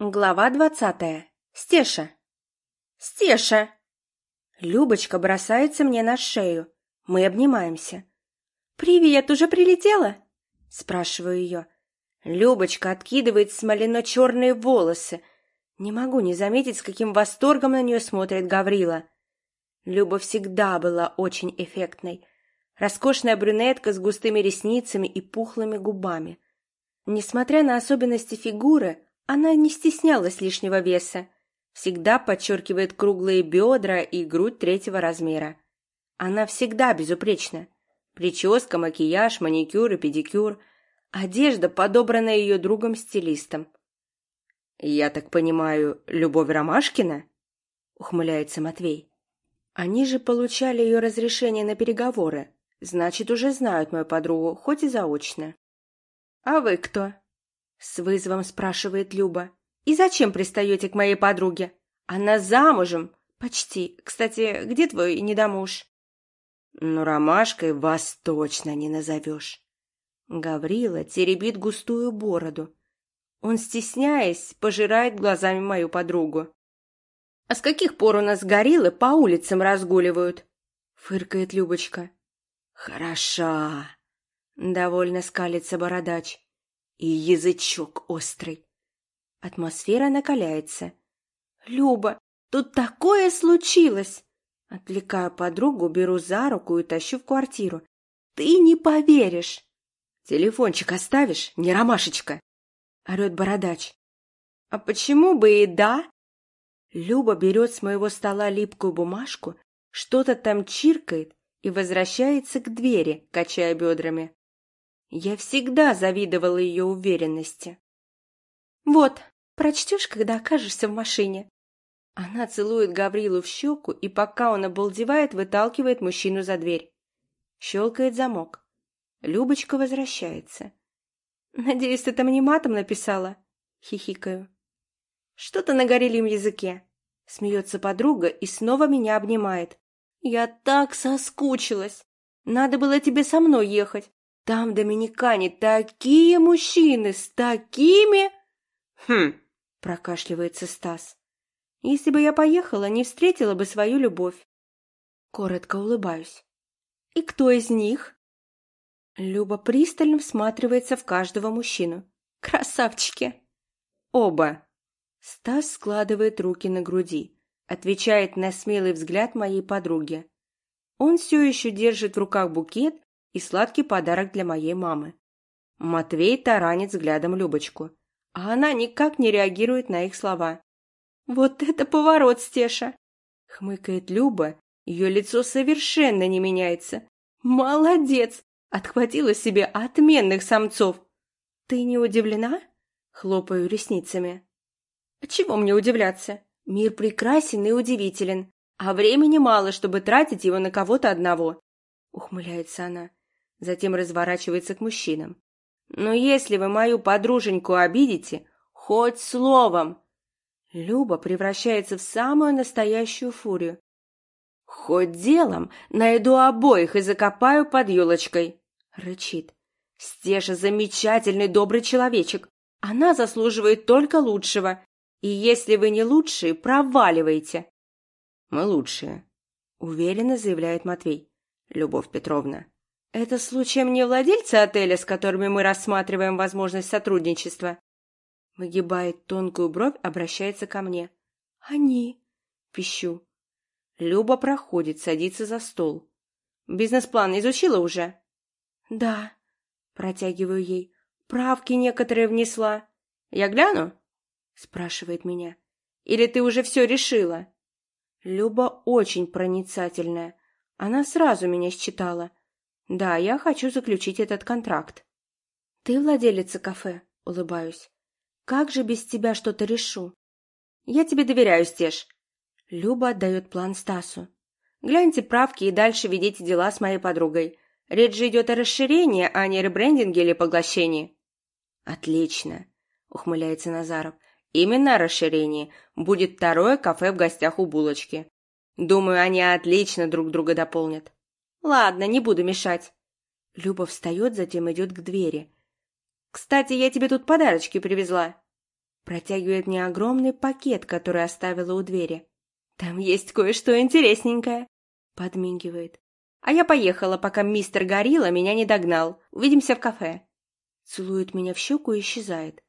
Глава двадцатая. Стеша. Стеша! Любочка бросается мне на шею. Мы обнимаемся. «Привет, уже прилетела?» Спрашиваю ее. Любочка откидывает смолено-черные волосы. Не могу не заметить, с каким восторгом на нее смотрит Гаврила. Люба всегда была очень эффектной. Роскошная брюнетка с густыми ресницами и пухлыми губами. Несмотря на особенности фигуры, она не стеснялась лишнего веса, всегда подчеркивает круглые бедра и грудь третьего размера. Она всегда безупречна. Прическа, макияж, маникюр и педикюр. Одежда, подобранная ее другом-стилистом. «Я так понимаю, Любовь Ромашкина?» — ухмыляется Матвей. «Они же получали ее разрешение на переговоры. Значит, уже знают мою подругу, хоть и заочно». «А вы кто?» С вызовом спрашивает Люба. «И зачем пристаете к моей подруге? Она замужем. Почти. Кстати, где твой недомуж?» «Ну, ромашкой вас точно не назовешь». Гаврила теребит густую бороду. Он, стесняясь, пожирает глазами мою подругу. «А с каких пор у нас гориллы по улицам разгуливают?» — фыркает Любочка. «Хороша!» — довольно скалится бородач и язычок острый. Атмосфера накаляется. «Люба, тут такое случилось!» Отвлекаю подругу, беру за руку и тащу в квартиру. «Ты не поверишь!» «Телефончик оставишь, не ромашечка!» Орет бородач. «А почему бы и да?» Люба берет с моего стола липкую бумажку, что-то там чиркает и возвращается к двери, качая бедрами. Я всегда завидовала ее уверенности. «Вот, прочтешь, когда окажешься в машине». Она целует Гаврилу в щеку и, пока он обалдевает, выталкивает мужчину за дверь. Щелкает замок. Любочка возвращается. «Надеюсь, ты там не матом написала?» Хихикаю. «Что-то на горелем языке». Смеется подруга и снова меня обнимает. «Я так соскучилась! Надо было тебе со мной ехать. Там Доминикане такие мужчины с такими... Хм, прокашливается Стас. Если бы я поехала, не встретила бы свою любовь. Коротко улыбаюсь. И кто из них? Люба пристально всматривается в каждого мужчину. Красавчики! Оба! Стас складывает руки на груди, отвечает на смелый взгляд моей подруги. Он все еще держит в руках букет и сладкий подарок для моей мамы. Матвей таранит взглядом Любочку, а она никак не реагирует на их слова. «Вот это поворот, Стеша!» — хмыкает Люба, ее лицо совершенно не меняется. «Молодец! Отхватила себе отменных самцов!» «Ты не удивлена?» — хлопаю ресницами. «А чего мне удивляться? Мир прекрасен и удивителен, а времени мало, чтобы тратить его на кого-то одного», — ухмыляется она затем разворачивается к мужчинам. «Но если вы мою подруженьку обидите, хоть словом!» Люба превращается в самую настоящую фурию. «Хоть делом найду обоих и закопаю под елочкой!» — рычит. «Стеша замечательный добрый человечек. Она заслуживает только лучшего. И если вы не лучшие, проваливайте!» «Мы лучшие», — уверенно заявляет Матвей. «Любовь Петровна, это случаем не владельцы отеля, с которыми мы рассматриваем возможность сотрудничества? Выгибает тонкую бровь, обращается ко мне. Они. Пищу. Люба проходит, садится за стол. Бизнес-план изучила уже? Да. Протягиваю ей. Правки некоторые внесла. Я гляну? Спрашивает меня. Или ты уже все решила? Люба очень проницательная. Она сразу меня считала. Да, я хочу заключить этот контракт. Ты владелица кафе, улыбаюсь. Как же без тебя что-то решу? Я тебе доверяю, Стеж. Люба отдает план Стасу. Гляньте правки и дальше ведите дела с моей подругой. Речь же идет о расширении, а не ребрендинге или поглощении. Отлично, ухмыляется Назаров. Именно о расширении. Будет второе кафе в гостях у булочки. Думаю, они отлично друг друга дополнят. Ладно, не буду мешать. Люба встает, затем идет к двери. Кстати, я тебе тут подарочки привезла. Протягивает мне огромный пакет, который оставила у двери. «Там есть кое-что интересненькое», — подмигивает. «А я поехала, пока мистер Горилла меня не догнал. Увидимся в кафе». Целует меня в щеку и исчезает.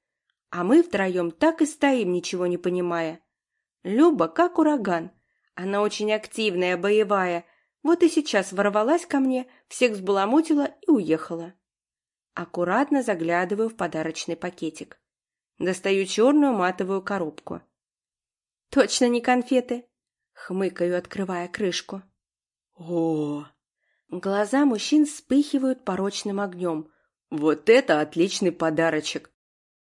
А мы втроем так и стоим, ничего не понимая. Люба как ураган. Она очень активная, боевая. Вот и сейчас ворвалась ко мне, всех взбаламутила и уехала. Аккуратно заглядываю в подарочный пакетик. Достаю черную матовую коробку. Точно не конфеты. Хмыкаю, открывая крышку. О! Глаза мужчин вспыхивают порочным огнем. Вот это отличный подарочек!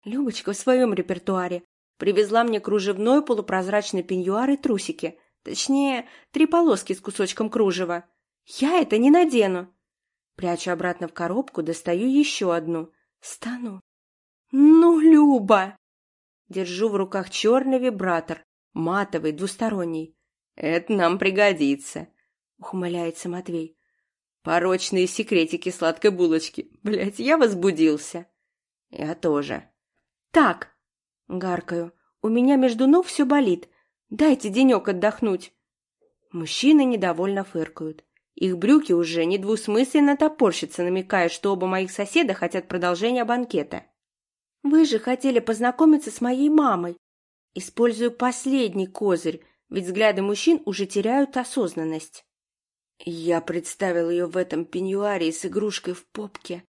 Любочка в своем репертуаре привезла мне кружевной полупрозрачный пеньюар и трусики. Точнее, три полоски с кусочком кружева. Я это не надену. Прячу обратно в коробку, достаю еще одну. Стану. Ну, Люба! Держу в руках черный вибратор, матовый, двусторонний. Это нам пригодится, ухмыляется Матвей. Порочные секретики сладкой булочки. Блять, я возбудился. Я тоже. Так, гаркаю, у меня между ног все болит. Дайте денек отдохнуть. Мужчины недовольно фыркают. Их брюки уже недвусмысленно топорщатся, намекая, что оба моих соседа хотят продолжения банкета. Вы же хотели познакомиться с моей мамой. Использую последний козырь, ведь взгляды мужчин уже теряют осознанность. Я представил ее в этом пеньюаре с игрушкой в попке.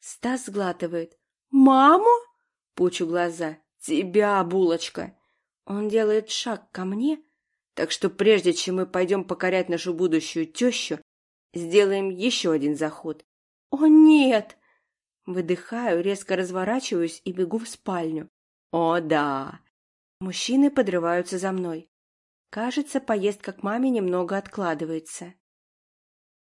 Стас сглатывает. «Маму?» Пучу глаза. «Тебя, булочка!» Он делает шаг ко мне, так что прежде чем мы пойдем покорять нашу будущую тещу, сделаем еще один заход. «О, нет!» Выдыхаю, резко разворачиваюсь и бегу в спальню. «О, да!» Мужчины подрываются за мной. Кажется, поездка к маме немного откладывается.